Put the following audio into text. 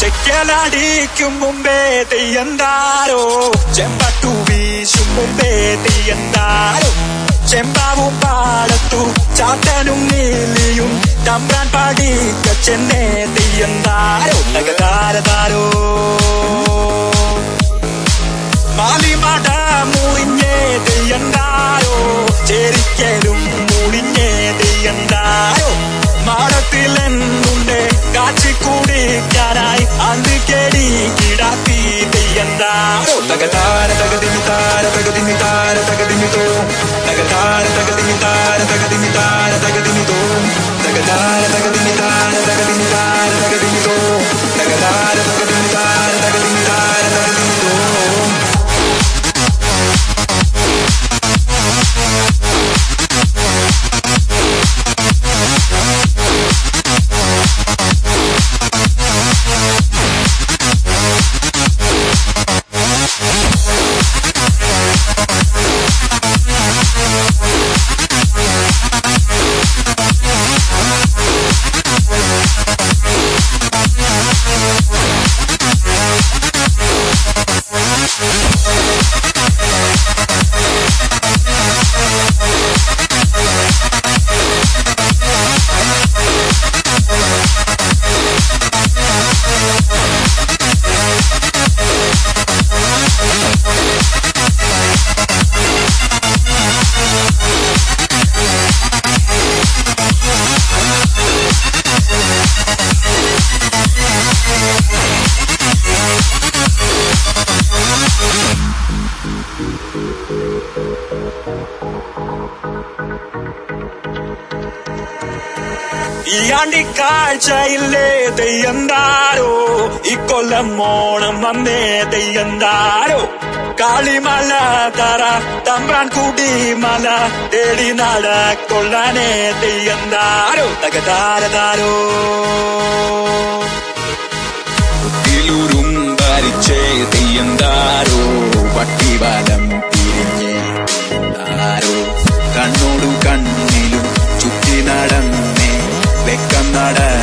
ചെക്കലടിക്കും മുമ്പേ തെയ്യന്താരോ. ചെമ്പട്ടു വീശും മുമ്പേ തെയ്യന്താരോ. ചെമ്പാവും പാടത്തു ചാത്തനും നീലിയും തമ്പ്രാൻ പാടിക്ക ചെന്നേ തെയ്യന്താരോ. തകതാര ചേരിക്കലും മുളിഞ്ഞേ തെയ്യന്താരോ മാടത്തിലെന്നുണ്ട് കാച്ചി കുടിക്കാനായി അന്ന് കേടി കിടാത്തി തെയ്യന്താരോ തകതാര തകതിമി താര തകതിമി താര തകതിമി തോ. തകതാര തകതിമി താര തകതിമി താര തകതിമി തോ. തകതാര തകതിമി താര ഈ ആണ്ടിക്കാഴ്ചയില്ലേ തെയ്യന്താരോ? ഇക്കൊല്ലം ഓണം വന്നേ തെയ്യന്താരോ? കാളിമല തറ തമ്പ്രാൻ കുടിമല തേടി നടക്കൊള്ളാനേ തെയ്യന്താരോ? തകതാരതാരോ? ഇലൂരും ഭരിച്ചേ തെയ്യന്താരോ? പട്ടിവാലം നട